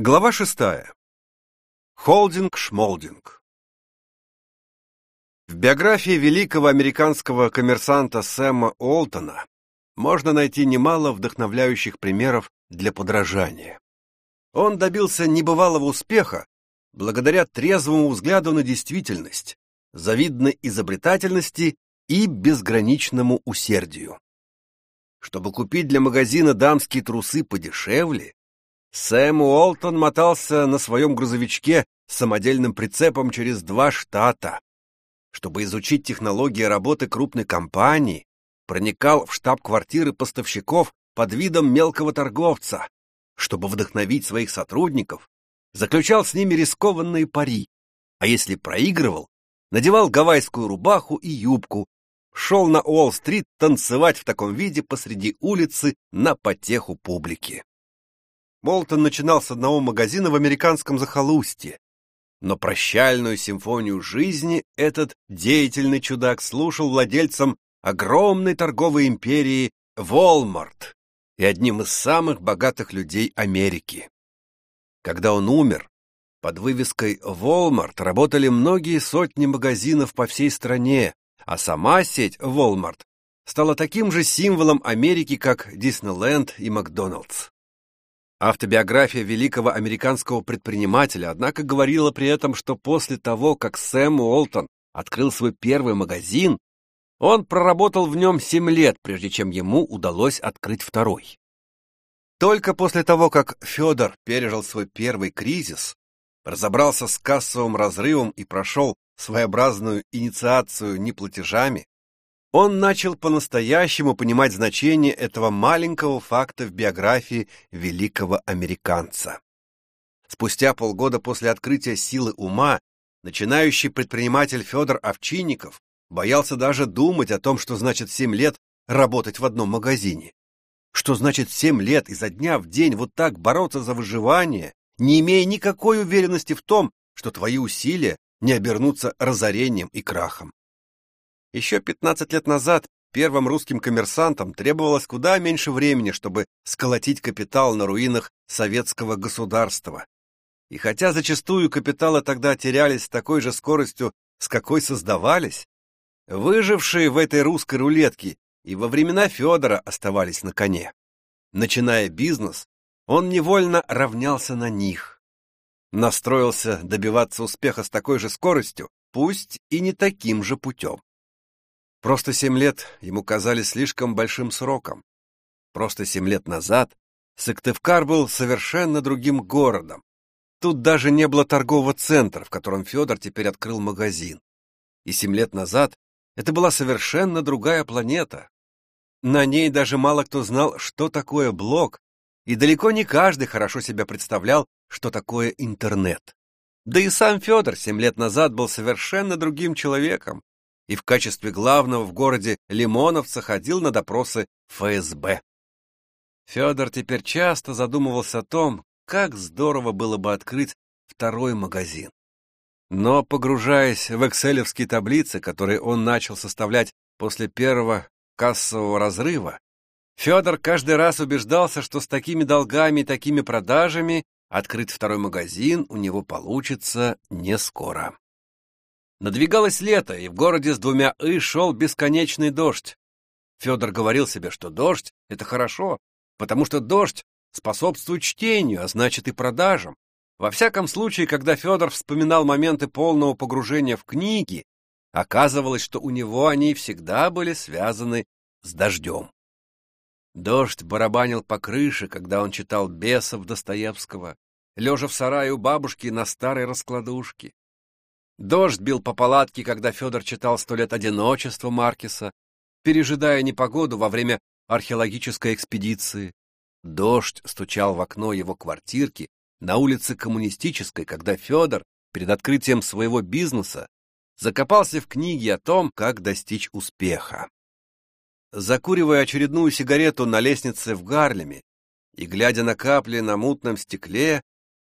Глава шестая. Холдинг-шмолдинг. В биографии великого американского коммерсанта Сэма Олтона можно найти немало вдохновляющих примеров для подражания. Он добился небывалого успеха благодаря трезвому взгляду на действительность, завидной изобретательности и безграничному усердию. Чтобы купить для магазина дамские трусы подешевле, Сэм Уолтон мотался на своем грузовичке с самодельным прицепом через два штата. Чтобы изучить технологии работы крупной компании, проникал в штаб-квартиры поставщиков под видом мелкого торговца. Чтобы вдохновить своих сотрудников, заключал с ними рискованные пари, а если проигрывал, надевал гавайскую рубаху и юбку, шел на Уолл-стрит танцевать в таком виде посреди улицы на потеху публики. Болтон начинал с одного магазина в американском захолустье, но прощальную симфонию жизни этот деятельный чудак слушал владельцем огромной торговой империи Walmart и одним из самых богатых людей Америки. Когда он умер, под вывеской Walmart работали многие сотни магазинов по всей стране, а сама сеть Walmart стала таким же символом Америки, как Диснейленд и Макдоналдс. Автобиография великого американского предпринимателя, однако, говорила при этом, что после того, как Сэм Уолтон открыл свой первый магазин, он проработал в нем семь лет, прежде чем ему удалось открыть второй. Только после того, как Федор пережил свой первый кризис, разобрался с кассовым разрывом и прошел своеобразную инициацию неплатежами, он начал по-настоящему понимать значение этого маленького факта в биографии великого американца. Спустя полгода после открытия силы ума, начинающий предприниматель Федор Овчинников боялся даже думать о том, что значит семь лет работать в одном магазине. Что значит семь лет изо дня в день вот так бороться за выживание, не имея никакой уверенности в том, что твои усилия не обернутся разорением и крахом. Еще 15 лет назад первым русским коммерсантам требовалось куда меньше времени, чтобы сколотить капитал на руинах советского государства. И хотя зачастую капиталы тогда терялись с такой же скоростью, с какой создавались, выжившие в этой русской рулетке и во времена Федора оставались на коне. Начиная бизнес, он невольно равнялся на них. Настроился добиваться успеха с такой же скоростью, пусть и не таким же путем. Просто семь лет ему казались слишком большим сроком. Просто семь лет назад Сыктывкар был совершенно другим городом. Тут даже не было торгового центра, в котором Федор теперь открыл магазин. И семь лет назад это была совершенно другая планета. На ней даже мало кто знал, что такое блог, и далеко не каждый хорошо себя представлял, что такое интернет. Да и сам Федор семь лет назад был совершенно другим человеком, и в качестве главного в городе Лимоновца ходил на допросы ФСБ. Федор теперь часто задумывался о том, как здорово было бы открыть второй магазин. Но, погружаясь в экселевские таблицы, которые он начал составлять после первого кассового разрыва, Федор каждый раз убеждался, что с такими долгами и такими продажами открыть второй магазин у него получится не скоро. Надвигалось лето, и в городе с двумя «и» шел бесконечный дождь. Федор говорил себе, что дождь — это хорошо, потому что дождь способствует чтению, а значит и продажам. Во всяком случае, когда Федор вспоминал моменты полного погружения в книги, оказывалось, что у него они всегда были связаны с дождем. Дождь барабанил по крыше, когда он читал «Бесов» Достоевского, лежа в сарае у бабушки на старой раскладушке. Дождь бил по палатке, когда Федор читал «Сто лет одиночества» Маркиса, пережидая непогоду во время археологической экспедиции. Дождь стучал в окно его квартирки на улице Коммунистической, когда Федор перед открытием своего бизнеса закопался в книге о том, как достичь успеха. Закуривая очередную сигарету на лестнице в Гарлеме и глядя на капли на мутном стекле,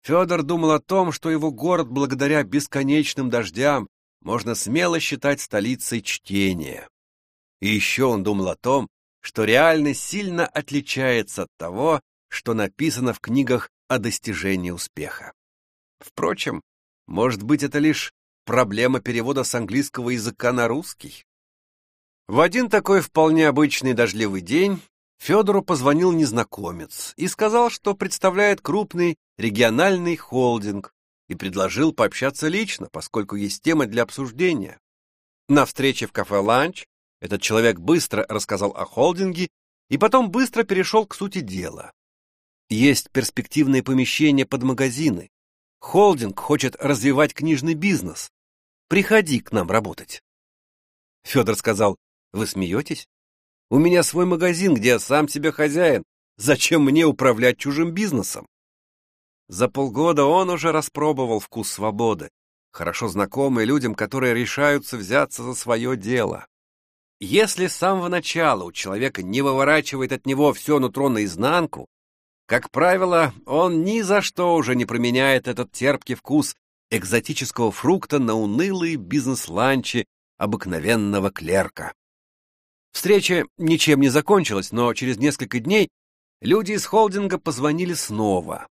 Федор думал о том, что его город благодаря бесконечным дождям можно смело считать столицей чтения. И еще он думал о том, что реальность сильно отличается от того, что написано в книгах о достижении успеха. Впрочем, может быть, это лишь проблема перевода с английского языка на русский? В один такой вполне обычный дождливый день Федору позвонил незнакомец и сказал, что представляет крупный региональный холдинг и предложил пообщаться лично, поскольку есть темы для обсуждения. На встрече в кафе «Ланч» этот человек быстро рассказал о холдинге и потом быстро перешел к сути дела. Есть перспективные помещения под магазины. Холдинг хочет развивать книжный бизнес. Приходи к нам работать. Федор сказал, вы смеетесь? У меня свой магазин, где я сам себе хозяин. Зачем мне управлять чужим бизнесом? За полгода он уже распробовал вкус свободы, хорошо знакомый людям, которые решаются взяться за свое дело. Если с самого начала у человека не выворачивает от него все нутро наизнанку, как правило, он ни за что уже не променяет этот терпкий вкус экзотического фрукта на унылые бизнес-ланчи обыкновенного клерка. Встреча ничем не закончилась, но через несколько дней люди из холдинга позвонили снова.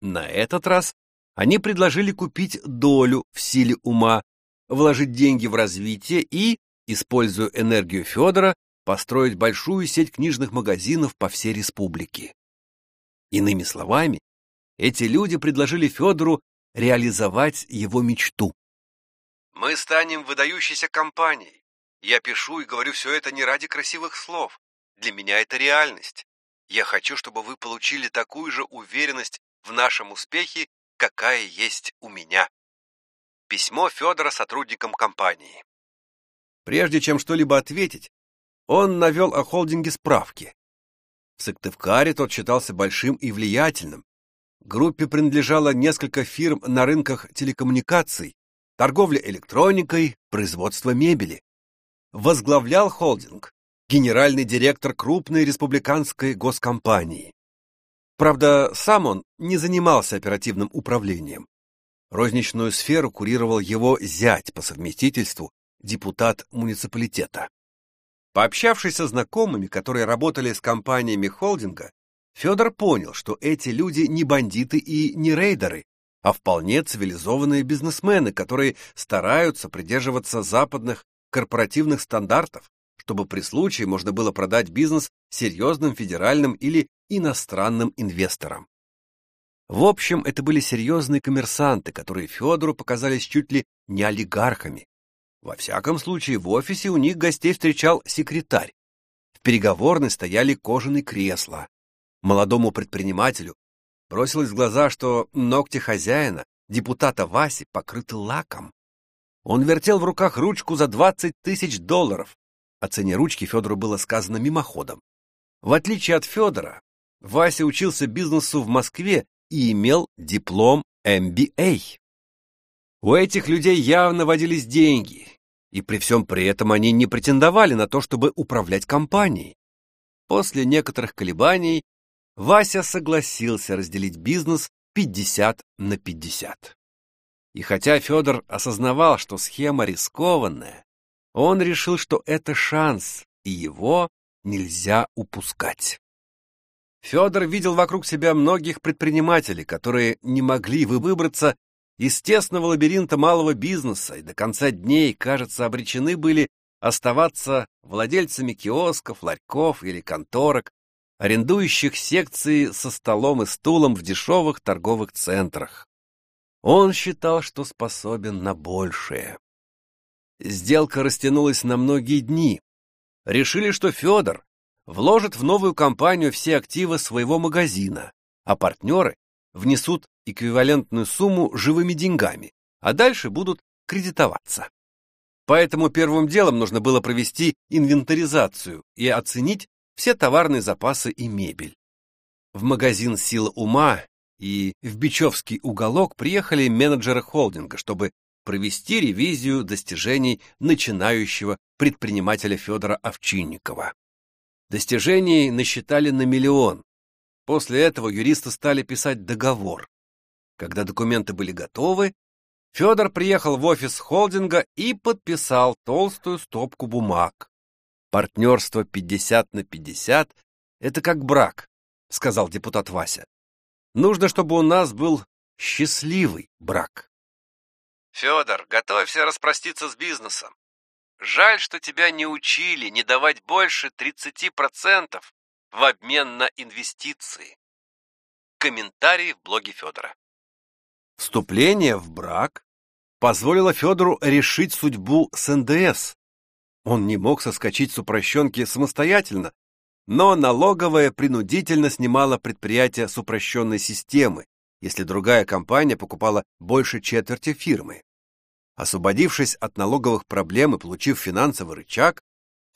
На этот раз они предложили купить долю в силе ума, вложить деньги в развитие и, используя энергию Федора, построить большую сеть книжных магазинов по всей республике. Иными словами, эти люди предложили Федору реализовать его мечту. «Мы станем выдающейся компанией, я пишу и говорю все это не ради красивых слов. Для меня это реальность. Я хочу, чтобы вы получили такую же уверенность в нашем успехе, какая есть у меня. Письмо Федора сотрудникам компании. Прежде чем что-либо ответить, он навел о холдинге справки. В Сыктывкаре тот считался большим и влиятельным. Группе принадлежало несколько фирм на рынках телекоммуникаций, торговля электроникой, производство мебели возглавлял холдинг, генеральный директор крупной республиканской госкомпании. Правда, сам он не занимался оперативным управлением. Розничную сферу курировал его зять по совместительству, депутат муниципалитета. Пообщавшись со знакомыми, которые работали с компаниями холдинга, Федор понял, что эти люди не бандиты и не рейдеры, а вполне цивилизованные бизнесмены, которые стараются придерживаться западных корпоративных стандартов, чтобы при случае можно было продать бизнес серьезным федеральным или иностранным инвесторам. В общем, это были серьезные коммерсанты, которые Федору показались чуть ли не олигархами. Во всяком случае, в офисе у них гостей встречал секретарь. В переговорной стояли кожаные кресла. Молодому предпринимателю бросилось в глаза, что ногти хозяина, депутата Васи, покрыты лаком. Он вертел в руках ручку за 20 тысяч долларов. О цене ручки Федору было сказано мимоходом. В отличие от Федора, Вася учился бизнесу в Москве и имел диплом MBA. У этих людей явно водились деньги, и при всем при этом они не претендовали на то, чтобы управлять компанией. После некоторых колебаний Вася согласился разделить бизнес 50 на 50. И хотя Федор осознавал, что схема рискованная, он решил, что это шанс, и его нельзя упускать. Федор видел вокруг себя многих предпринимателей, которые не могли выбраться из тесного лабиринта малого бизнеса и до конца дней, кажется, обречены были оставаться владельцами киосков, ларьков или конторок, арендующих секции со столом и стулом в дешевых торговых центрах. Он считал, что способен на большее. Сделка растянулась на многие дни. Решили, что Федор вложит в новую компанию все активы своего магазина, а партнеры внесут эквивалентную сумму живыми деньгами, а дальше будут кредитоваться. Поэтому первым делом нужно было провести инвентаризацию и оценить все товарные запасы и мебель. В магазин «Сила ума» и в Бичевский уголок приехали менеджеры холдинга, чтобы провести ревизию достижений начинающего предпринимателя Федора Овчинникова. Достижений насчитали на миллион. После этого юристы стали писать договор. Когда документы были готовы, Федор приехал в офис холдинга и подписал толстую стопку бумаг. Партнерство 50 на 50 — это как брак. сказал депутат Вася. Нужно, чтобы у нас был счастливый брак. Федор, готовься распроститься с бизнесом. Жаль, что тебя не учили не давать больше 30% в обмен на инвестиции. Комментарий в блоге Федора. Вступление в брак позволило Федору решить судьбу с НДС. Он не мог соскочить с упрощенки самостоятельно, но налоговая принудительно снимала предприятие с упрощенной системы, если другая компания покупала больше четверти фирмы. Освободившись от налоговых проблем и получив финансовый рычаг,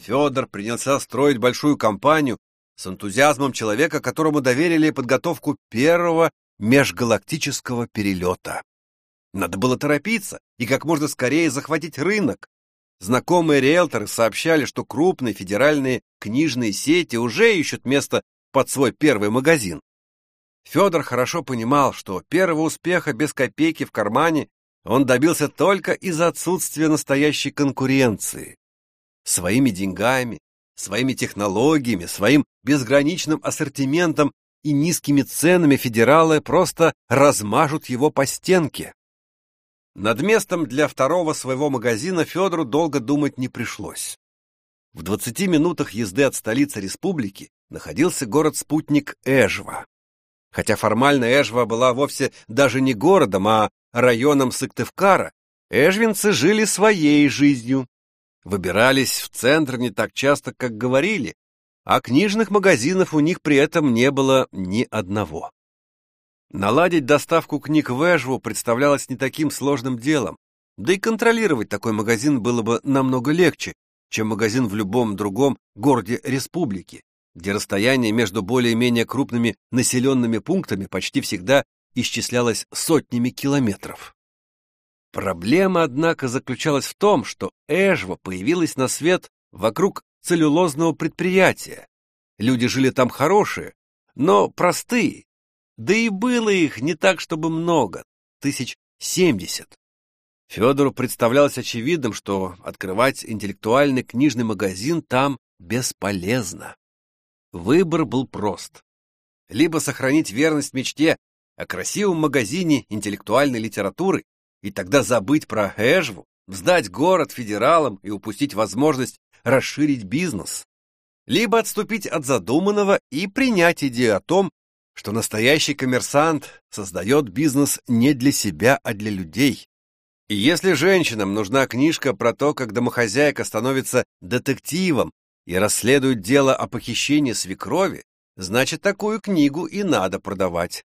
Федор принялся строить большую компанию с энтузиазмом человека, которому доверили подготовку первого межгалактического перелета. Надо было торопиться и как можно скорее захватить рынок. Знакомые риэлторы сообщали, что крупные федеральные книжные сети уже ищут место под свой первый магазин. Федор хорошо понимал, что первого успеха без копейки в кармане он добился только из-за отсутствия настоящей конкуренции. Своими деньгами, своими технологиями, своим безграничным ассортиментом и низкими ценами федералы просто размажут его по стенке. Над местом для второго своего магазина Федору долго думать не пришлось. В 20 минутах езды от столицы республики находился город-спутник Эжва. Хотя формально Эжва была вовсе даже не городом, а районом Сыктывкара, эжвинцы жили своей жизнью. Выбирались в центр не так часто, как говорили, а книжных магазинов у них при этом не было ни одного. Наладить доставку книг в Эжву представлялось не таким сложным делом, да и контролировать такой магазин было бы намного легче, чем магазин в любом другом городе республики, где расстояние между более-менее крупными населенными пунктами почти всегда исчислялось сотнями километров. Проблема, однако, заключалась в том, что Эжва появилась на свет вокруг целлюлозного предприятия. Люди жили там хорошие, но простые, да и было их не так, чтобы много, тысяч семьдесят. Федору представлялось очевидным, что открывать интеллектуальный книжный магазин там бесполезно. Выбор был прост. Либо сохранить верность мечте о красивом магазине интеллектуальной литературы и тогда забыть про Эжву, сдать город федералам и упустить возможность расширить бизнес. Либо отступить от задуманного и принять идею о том, что настоящий коммерсант создает бизнес не для себя, а для людей. И если женщинам нужна книжка про то, как домохозяйка становится детективом и расследует дело о похищении свекрови, значит, такую книгу и надо продавать.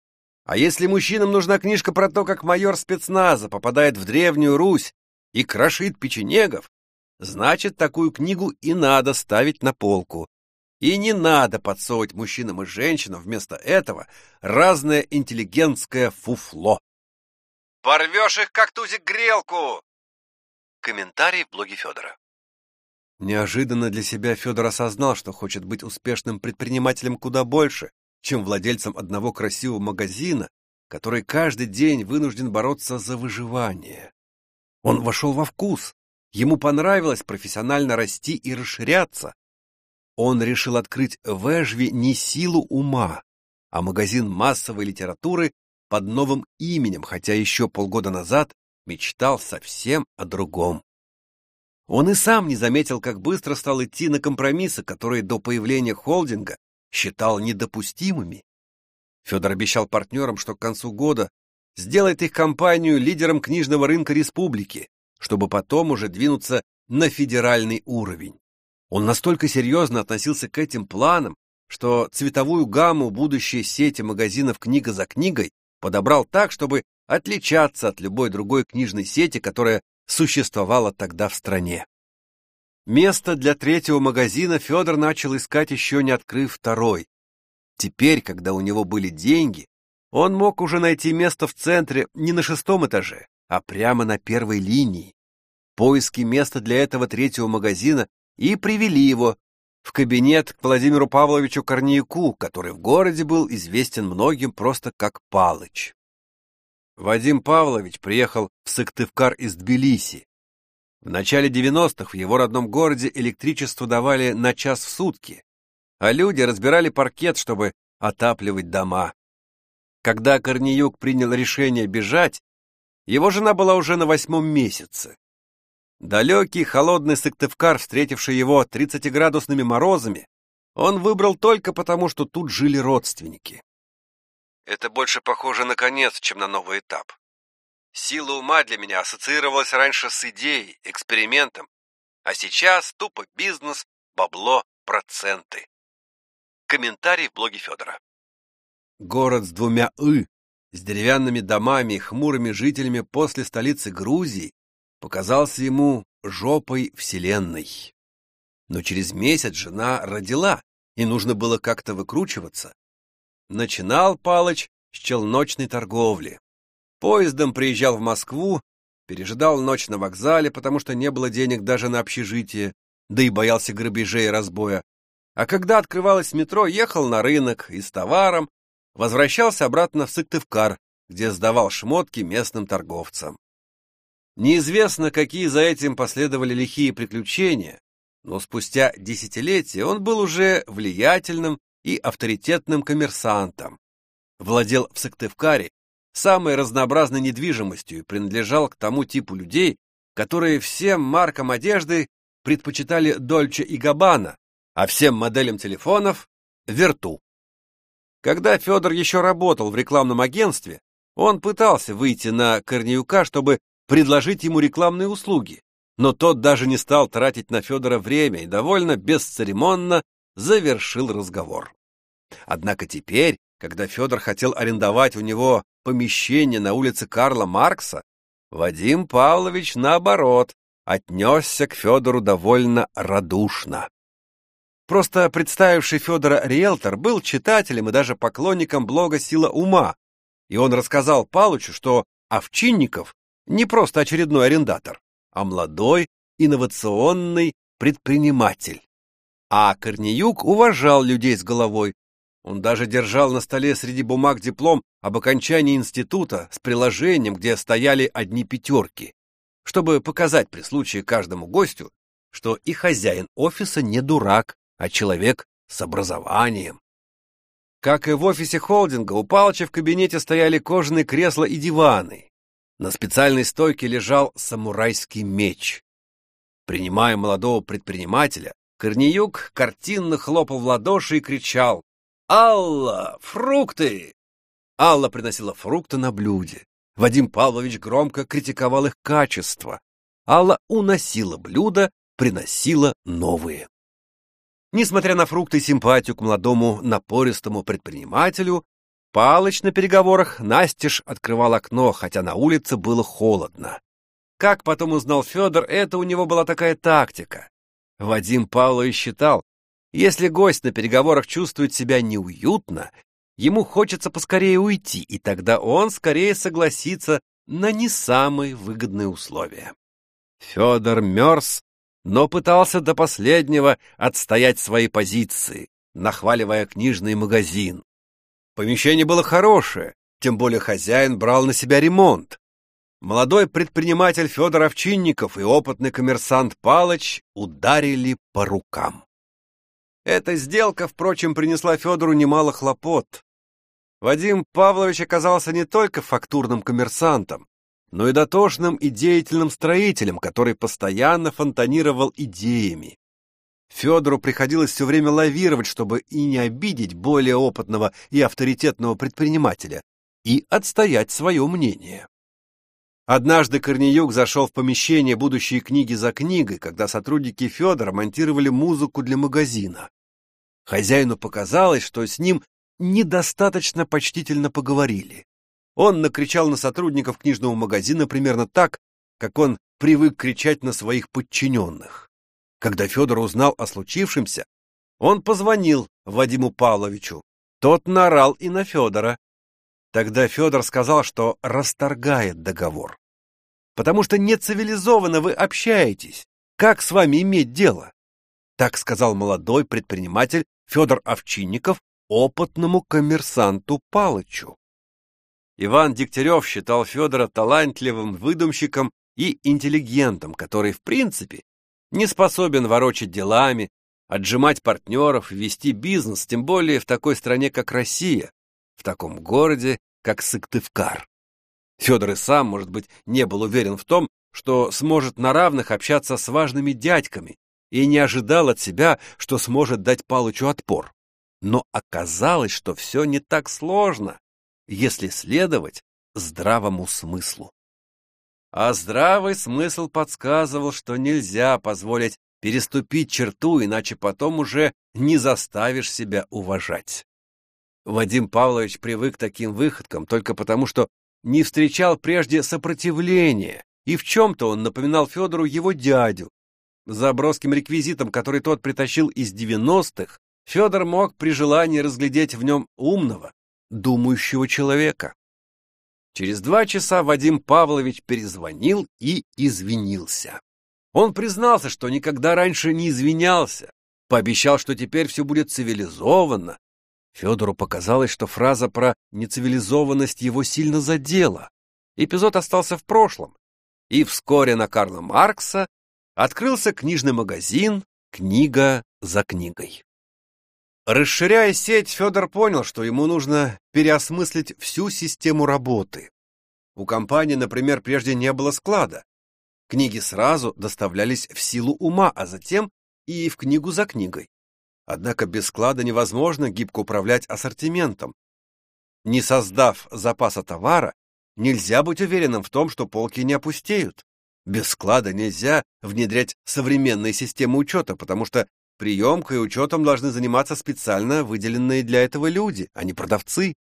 А если мужчинам нужна книжка про то, как майор спецназа попадает в Древнюю Русь и крошит печенегов, значит, такую книгу и надо ставить на полку. И не надо подсовывать мужчинам и женщинам вместо этого разное интеллигентское фуфло. «Порвешь их, как тузик, грелку!» Комментарий в блоге Федора. Неожиданно для себя Федор осознал, что хочет быть успешным предпринимателем куда больше, чем владельцем одного красивого магазина, который каждый день вынужден бороться за выживание. Он вошел во вкус, ему понравилось профессионально расти и расширяться, он решил открыть в Эжве не силу ума, а магазин массовой литературы под новым именем, хотя еще полгода назад мечтал совсем о другом. Он и сам не заметил, как быстро стал идти на компромиссы, которые до появления холдинга считал недопустимыми. Федор обещал партнерам, что к концу года сделает их компанию лидером книжного рынка республики, чтобы потом уже двинуться на федеральный уровень. Он настолько серьезно относился к этим планам, что цветовую гамму будущей сети магазинов «Книга за книгой» подобрал так, чтобы отличаться от любой другой книжной сети, которая существовала тогда в стране. Место для третьего магазина Федор начал искать еще не открыв второй. Теперь, когда у него были деньги, он мог уже найти место в центре не на шестом этаже, а прямо на первой линии. Поиски места для этого третьего магазина и привели его в кабинет к Владимиру Павловичу Корнейку, который в городе был известен многим просто как Палыч. Вадим Павлович приехал в Сыктывкар из Тбилиси. В начале 90-х в его родном городе электричество давали на час в сутки, а люди разбирали паркет, чтобы отапливать дома. Когда Корнеюк принял решение бежать, его жена была уже на восьмом месяце. Далекий, холодный Сыктывкар, встретивший его 30-градусными морозами, он выбрал только потому, что тут жили родственники. Это больше похоже на конец, чем на новый этап. Сила ума для меня ассоциировалась раньше с идеей, экспериментом, а сейчас тупо бизнес, бабло, проценты. Комментарий в блоге Федора. Город с двумя «ы», с деревянными домами и хмурыми жителями после столицы Грузии, показался ему жопой вселенной. Но через месяц жена родила, и нужно было как-то выкручиваться. Начинал Палыч с челночной торговли. Поездом приезжал в Москву, пережидал ночь на вокзале, потому что не было денег даже на общежитие, да и боялся грабежей и разбоя. А когда открывалось метро, ехал на рынок и с товаром возвращался обратно в Сыктывкар, где сдавал шмотки местным торговцам. Неизвестно, какие за этим последовали лихие приключения, но спустя десятилетия он был уже влиятельным и авторитетным коммерсантом. Владел в Сыктывкаре самой разнообразной недвижимостью и принадлежал к тому типу людей, которые всем маркам одежды предпочитали Дольче и Габбана, а всем моделям телефонов — Верту. Когда Федор еще работал в рекламном агентстве, он пытался выйти на Корнеюка, чтобы предложить ему рекламные услуги, но тот даже не стал тратить на Федора время и довольно бесцеремонно завершил разговор. Однако теперь, когда Федор хотел арендовать у него помещение на улице Карла Маркса, Вадим Павлович, наоборот, отнесся к Федору довольно радушно. Просто представивший Федора риэлтор был читателем и даже поклонником блога «Сила ума», и он рассказал Палычу, что Овчинников не просто очередной арендатор, а молодой, инновационный предприниматель. А Корнеюк уважал людей с головой, он даже держал на столе среди бумаг диплом об окончании института с приложением, где стояли одни пятерки, чтобы показать при случае каждому гостю, что и хозяин офиса не дурак, а человек с образованием. Как и в офисе холдинга, у Палыча в кабинете стояли кожаные кресла и диваны. На специальной стойке лежал самурайский меч. Принимая молодого предпринимателя, Корнеюк картинно хлопал в ладоши и кричал «Алла, фрукты!» Алла приносила фрукты на блюде. Вадим Павлович громко критиковал их качество. Алла уносила блюда, приносила новые. Несмотря на фрукты и симпатию к молодому напористому предпринимателю, Палыч на переговорах настежь открывал окно, хотя на улице было холодно. Как потом узнал Федор, это у него была такая тактика. Вадим Павлович считал, если гость на переговорах чувствует себя неуютно, ему хочется поскорее уйти, и тогда он скорее согласится на не самые выгодные условия. Федор мерз, но пытался до последнего отстоять свои позиции, нахваливая книжный магазин. Помещение было хорошее, тем более хозяин брал на себя ремонт. Молодой предприниматель Федор Овчинников и опытный коммерсант Палыч ударили по рукам. Эта сделка, впрочем, принесла Федору немало хлопот. Вадим Павлович оказался не только фактурным коммерсантом, но и дотошным и деятельным строителем, который постоянно фонтанировал идеями. Федору приходилось все время лавировать, чтобы и не обидеть более опытного и авторитетного предпринимателя, и отстоять свое мнение. Однажды Корнеюк зашел в помещение будущей книги за книгой, когда сотрудники Федора монтировали музыку для магазина. Хозяину показалось, что с ним недостаточно почтительно поговорили. Он накричал на сотрудников книжного магазина примерно так, как он привык кричать на своих подчиненных. Когда Федор узнал о случившемся, он позвонил Вадиму Павловичу. Тот наорал и на Федора. Тогда Федор сказал, что расторгает договор. Потому что нецивилизованно вы общаетесь. Как с вами иметь дело? Так сказал молодой предприниматель Федор Овчинников опытному коммерсанту Палычу. Иван Дегтярев считал Федора талантливым выдумщиком и интеллигентом, который, в принципе, не способен ворочать делами, отжимать партнеров, вести бизнес, тем более в такой стране, как Россия, в таком городе, как Сыктывкар. Федор и сам, может быть, не был уверен в том, что сможет на равных общаться с важными дядьками, и не ожидал от себя, что сможет дать Палычу отпор. Но оказалось, что все не так сложно, если следовать здравому смыслу. А здравый смысл подсказывал, что нельзя позволить переступить черту, иначе потом уже не заставишь себя уважать. Вадим Павлович привык к таким выходкам только потому, что не встречал прежде сопротивления, и в чем-то он напоминал Федору его дядю. За броским реквизитом, который тот притащил из девяностых, Федор мог при желании разглядеть в нем умного, думающего человека. Через два часа Вадим Павлович перезвонил и извинился. Он признался, что никогда раньше не извинялся, пообещал, что теперь все будет цивилизованно. Федору показалось, что фраза про нецивилизованность его сильно задела. Эпизод остался в прошлом, и вскоре на Карла Маркса открылся книжный магазин «Книга за книгой». Расширяя сеть, Федор понял, что ему нужно переосмыслить всю систему работы. У компании, например, прежде не было склада. Книги сразу доставлялись в силу ума, а затем и в книгу за книгой. Однако без склада невозможно гибко управлять ассортиментом. Не создав запаса товара, нельзя быть уверенным в том, что полки не опустеют. Без склада нельзя внедрять современные системы учета, потому что Приемкой и учетом должны заниматься специально выделенные для этого люди, а не продавцы.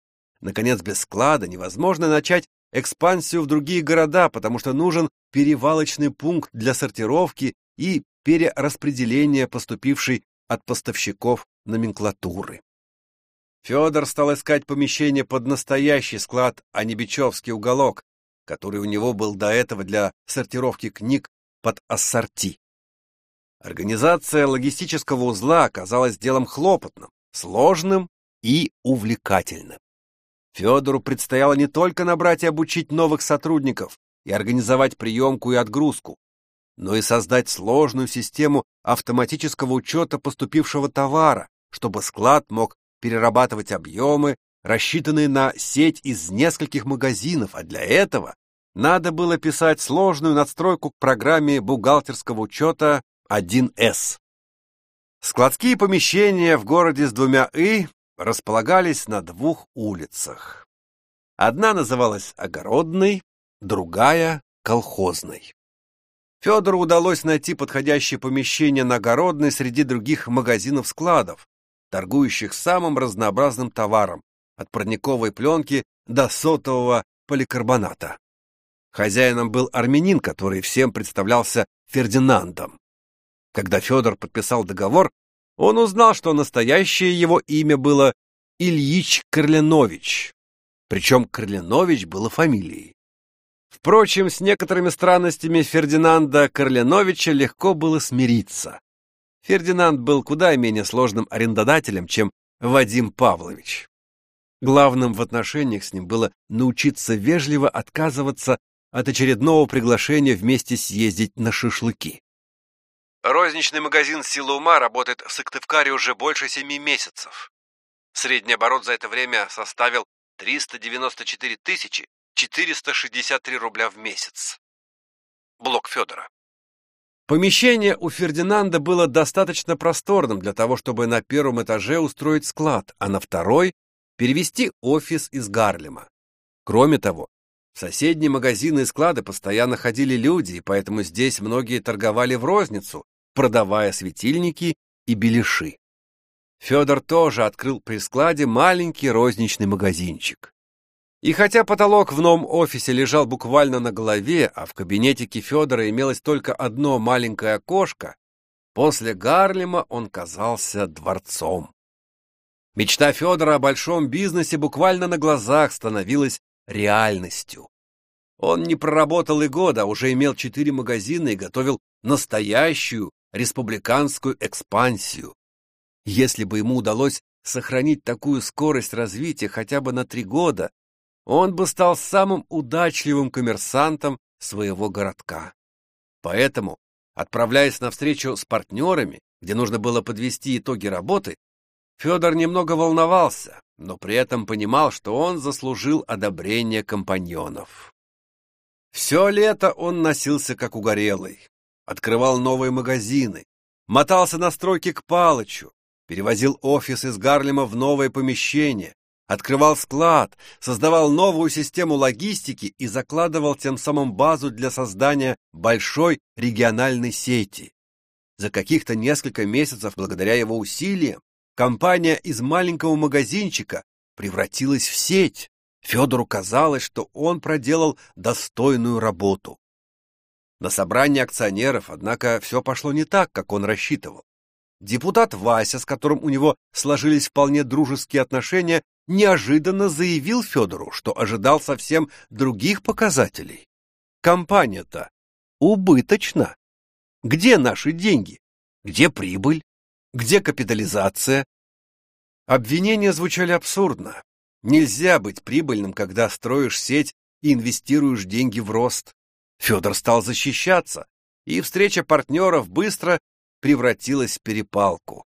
Наконец, без склада невозможно начать экспансию в другие города, потому что нужен перевалочный пункт для сортировки и перераспределения поступившей от поставщиков номенклатуры. Федор стал искать помещение под настоящий склад, а не Бичевский уголок, который у него был до этого для сортировки книг под ассорти. Организация логистического узла оказалась делом хлопотным, сложным и увлекательным. Федору предстояло не только набрать и обучить новых сотрудников и организовать приемку и отгрузку, но и создать сложную систему автоматического учета поступившего товара, чтобы склад мог перерабатывать объемы, рассчитанные на сеть из нескольких магазинов, а для этого надо было писать сложную надстройку к программе бухгалтерского учета 1С. Складские помещения в городе с двумя «и» располагались на двух улицах. Одна называлась Огородной, другая — Колхозной. Федору удалось найти подходящее помещение на Огородной среди других магазинов-складов, торгующих самым разнообразным товаром, от парниковой пленки до сотового поликарбоната. Хозяином был армянин, который всем представлялся Фердинандом. Когда Федор подписал договор, он узнал, что настоящее его имя было Ильич Корленович, причем Корленович было фамилией. Впрочем, с некоторыми странностями Фердинанда Корленовича легко было смириться. Фердинанд был куда менее сложным арендодателем, чем Вадим Павлович. Главным в отношениях с ним было научиться вежливо отказываться от очередного приглашения вместе съездить на шашлыки. Розничный магазин «Сила ума» работает в Сыктывкаре уже больше семи месяцев. Средний оборот за это время составил 394 тысячи 463 рубля в месяц. Блок Федора. Помещение у Фердинанда было достаточно просторным для того, чтобы на первом этаже устроить склад, а на второй — перевести офис из Гарлема. Кроме того, в соседние магазины и склады постоянно ходили люди, и поэтому здесь многие торговали в розницу, продавая светильники и беляши. Федор тоже открыл при складе маленький розничный магазинчик. И хотя потолок в новом офисе лежал буквально на голове, а в кабинетике Федора имелось только одно маленькое окошко, после Гарлема он казался дворцом. Мечта Федора о большом бизнесе буквально на глазах становилась реальностью. Он не проработал и года, а уже имел четыре магазина и готовил настоящую республиканскую экспансию. Если бы ему удалось сохранить такую скорость развития хотя бы на три года, он бы стал самым удачливым коммерсантом своего городка. Поэтому, отправляясь на встречу с партнерами, где нужно было подвести итоги работы, Федор немного волновался, но при этом понимал, что он заслужил одобрение компаньонов. Все лето он носился как угорелый, открывал новые магазины, мотался на стройки к Палычу, перевозил офис из Гарлема в новое помещение, открывал склад, создавал новую систему логистики и закладывал тем самым базу для создания большой региональной сети. За каких-то несколько месяцев, благодаря его усилиям, компания из маленького магазинчика превратилась в сеть. Федору казалось, что он проделал достойную работу. На собрании акционеров, однако, все пошло не так, как он рассчитывал. Депутат Вася, с которым у него сложились вполне дружеские отношения, неожиданно заявил Федору, что ожидал совсем других показателей. Компания-то убыточна. Где наши деньги? Где прибыль? Где капитализация? Обвинения звучали абсурдно. Нельзя быть прибыльным, когда строишь сеть и инвестируешь деньги в рост. Федор стал защищаться, и встреча партнеров быстро превратилась в перепалку.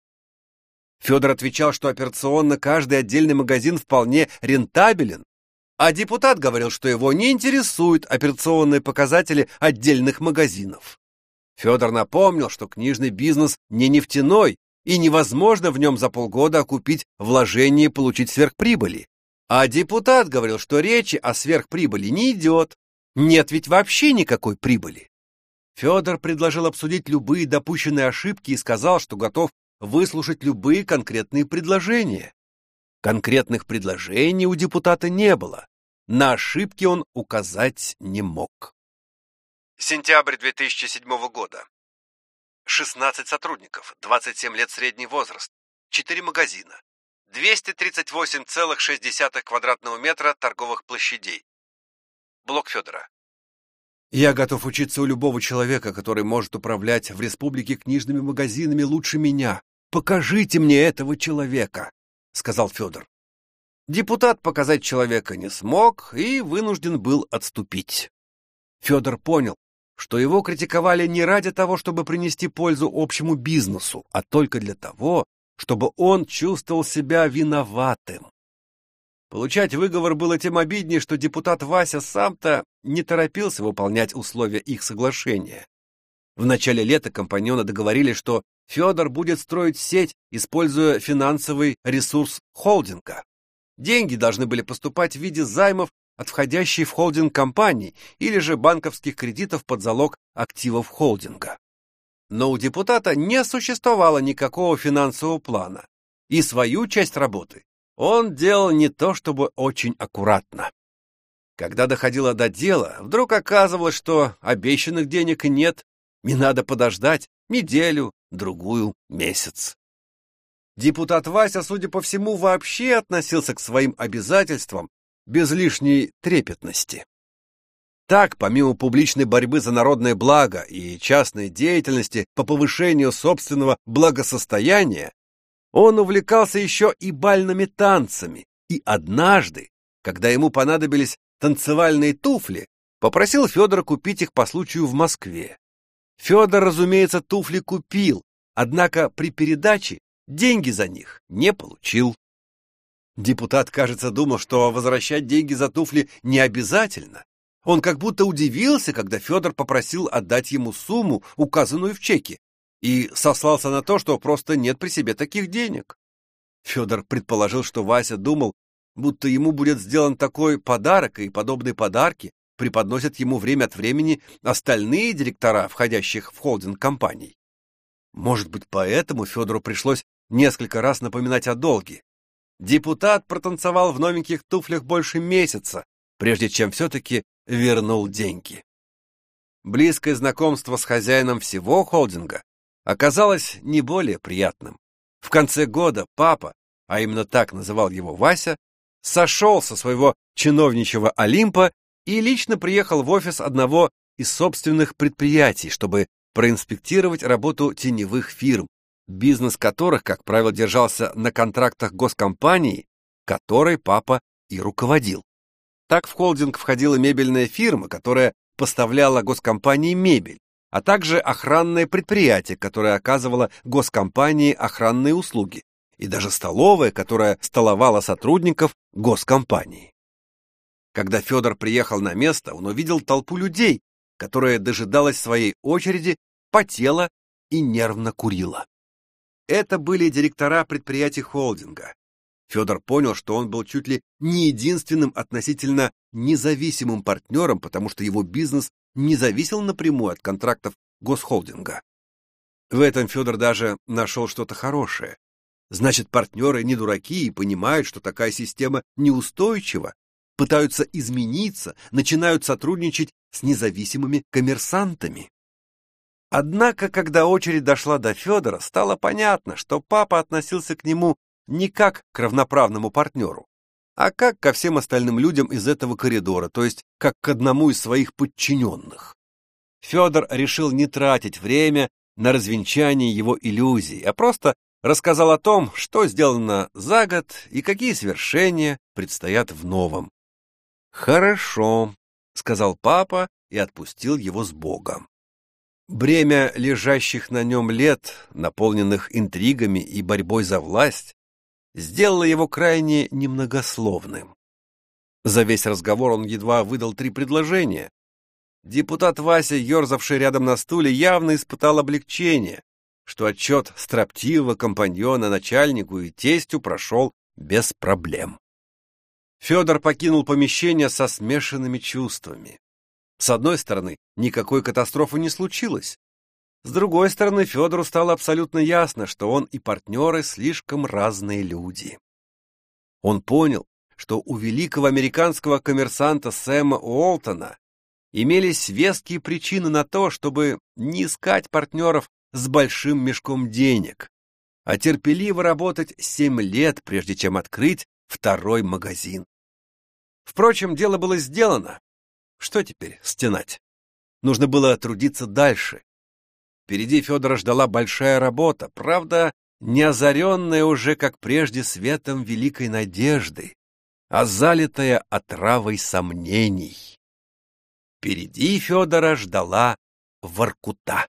Федор отвечал, что операционно каждый отдельный магазин вполне рентабелен, а депутат говорил, что его не интересуют операционные показатели отдельных магазинов. Федор напомнил, что книжный бизнес не нефтяной, и невозможно в нем за полгода окупить вложения и получить сверхприбыли. А депутат говорил, что речи о сверхприбыли не идет, нет ведь вообще никакой прибыли. Федор предложил обсудить любые допущенные ошибки и сказал, что готов выслушать любые конкретные предложения. Конкретных предложений у депутата не было. На ошибки он указать не мог. Сентябрь 2007 года. 16 сотрудников, 27 лет средний возраст, 4 магазина, 238,6 квадратного метра торговых площадей, Блок Федора. Я готов учиться у любого человека, который может управлять в республике книжными магазинами лучше меня. Покажите мне этого человека, сказал Федор. Депутат показать человека не смог и вынужден был отступить. Федор понял, что его критиковали не ради того, чтобы принести пользу общему бизнесу, а только для того, чтобы он чувствовал себя виноватым. Получать выговор было тем обиднее, что депутат Вася сам-то не торопился выполнять условия их соглашения. В начале лета компаньоны договорились, что Федор будет строить сеть, используя финансовый ресурс холдинга. Деньги должны были поступать в виде займов от входящей в холдинг компании или же банковских кредитов под залог активов холдинга. Но у депутата не существовало никакого финансового плана, и свою часть работы он делал не то чтобы очень аккуратно. Когда доходило до дела, вдруг оказывалось, что обещанных денег нет, и надо подождать неделю, другую, месяц. Депутат Вася, судя по всему, вообще относился к своим обязательствам без лишней трепетности. Так, помимо публичной борьбы за народное благо и частной деятельности по повышению собственного благосостояния, он увлекался еще и бальными танцами, и однажды, когда ему понадобились танцевальные туфли, попросил Федора купить их по случаю в Москве. Федор, разумеется, туфли купил, однако при передаче деньги за них не получил. Депутат, кажется, думал, что возвращать деньги за туфли не обязательно. Он как будто удивился, когда Федор попросил отдать ему сумму, указанную в чеке, и сослался на то, что просто нет при себе таких денег. Федор предположил, что Вася думал, будто ему будет сделан такой подарок, и подобные подарки преподносят ему время от времени остальные директора, входящих в холдинг компаний. Может быть, поэтому Федору пришлось несколько раз напоминать о долге. Депутат протанцевал в новеньких туфлях больше месяца, прежде чем все-таки вернул деньги. Близкое знакомство с хозяином всего холдинга оказалось не более приятным. В конце года папа, а именно так называл его Вася, сошел со своего чиновничьего Олимпа и лично приехал в офис одного из собственных предприятий, чтобы проинспектировать работу теневых фирм, бизнес которых, как правило, держался на контрактах госкомпании, которой папа и руководил. Так в холдинг входила мебельная фирма, которая поставляла госкомпании мебель, а также охранное предприятие, которое оказывало госкомпании охранные услуги, и даже столовая, которая столовала сотрудников госкомпании. Когда Федор приехал на место, он увидел толпу людей, которая дожидалась своей очереди, потела и нервно курила. Это были директора предприятий холдинга. Федор понял, что он был чуть ли не единственным относительно независимым партнером, потому что его бизнес не зависел напрямую от контрактов госхолдинга. В этом Федор даже нашел что-то хорошее. Значит, партнеры не дураки и понимают, что такая система неустойчива, пытаются измениться, начинают сотрудничать с независимыми коммерсантами. Однако, когда очередь дошла до Федора, стало понятно, что папа относился к нему не как к равноправному партнеру, а как ко всем остальным людям из этого коридора, то есть как к одному из своих подчиненных. Федор решил не тратить время на развенчание его иллюзий, а просто рассказал о том, что сделано за год и какие свершения предстоят в новом. «Хорошо», — сказал папа и отпустил его с Богом. Бремя лежащих на нем лет, наполненных интригами и борьбой за власть, сделало его крайне немногословным. За весь разговор он едва выдал три предложения. Депутат Вася, ерзавший рядом на стуле, явно испытал облегчение, что отчет строптивого компаньона начальнику и тестю прошел без проблем. Федор покинул помещение со смешанными чувствами. С одной стороны, никакой катастрофы не случилось. С другой стороны, Федору стало абсолютно ясно, что он и партнеры слишком разные люди. Он понял, что у великого американского коммерсанта Сэма Уолтона имелись веские причины на то, чтобы не искать партнеров с большим мешком денег, а терпеливо работать семь лет, прежде чем открыть второй магазин. Впрочем, дело было сделано. Что теперь стенать? Нужно было трудиться дальше. Впереди Федора ждала большая работа, правда, не озаренная уже, как прежде, светом великой надежды, а залитая отравой сомнений. Впереди Федора ждала Воркута.